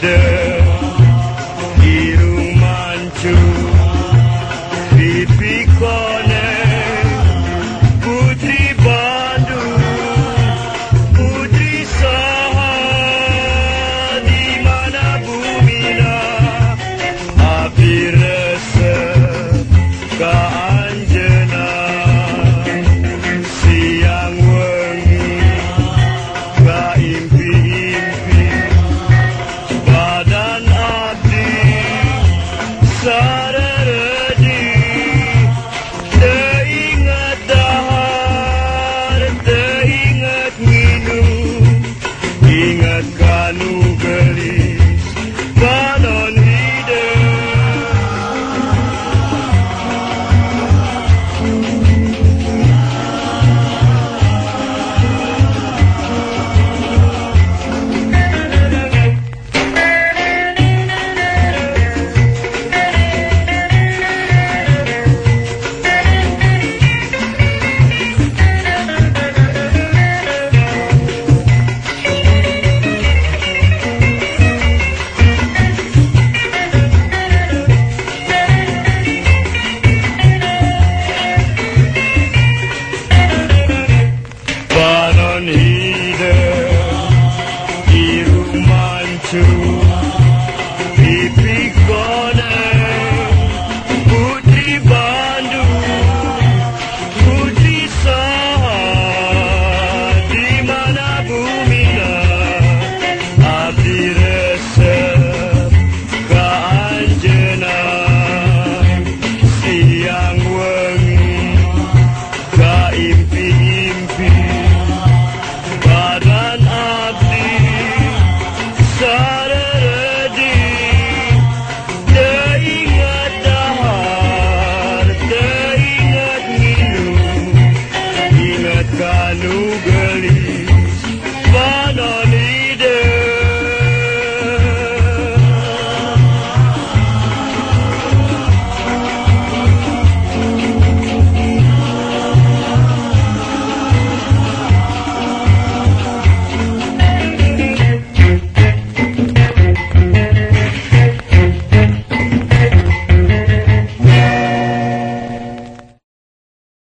gider to